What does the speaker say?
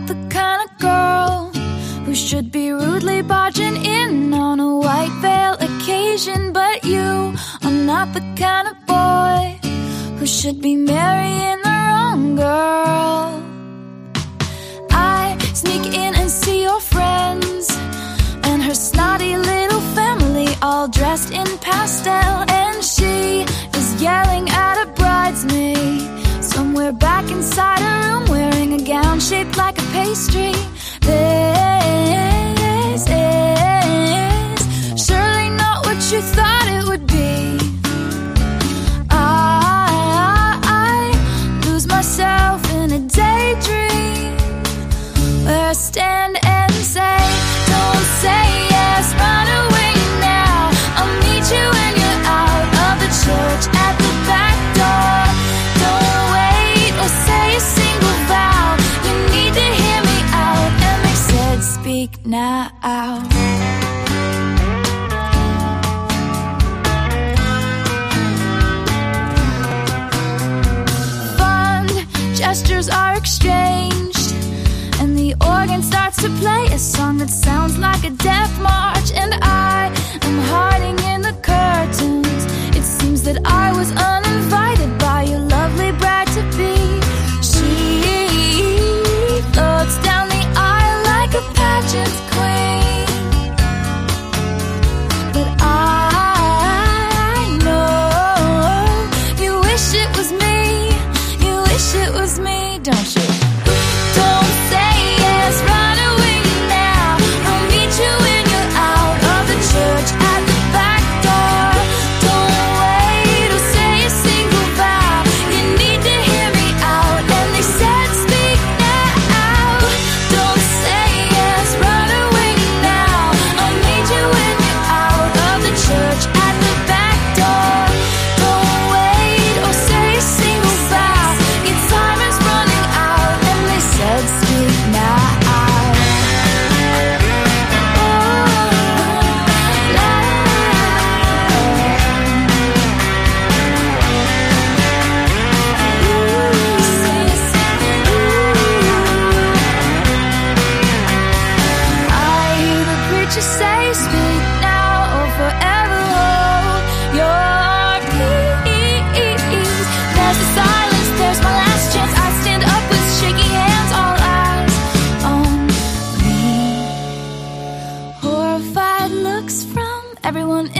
not the kind of girl who should be rudely barging in on a white veil occasion. But you are not the kind of boy who should be marrying shaped like a pastry. Speak now. Fond gestures are exchanged. And the organ starts to play a song that sounds like a death march. speak now or forever hold your peace. There's the silence, there's my last chance. I stand up with hands, all eyes on me. Horrified looks from everyone.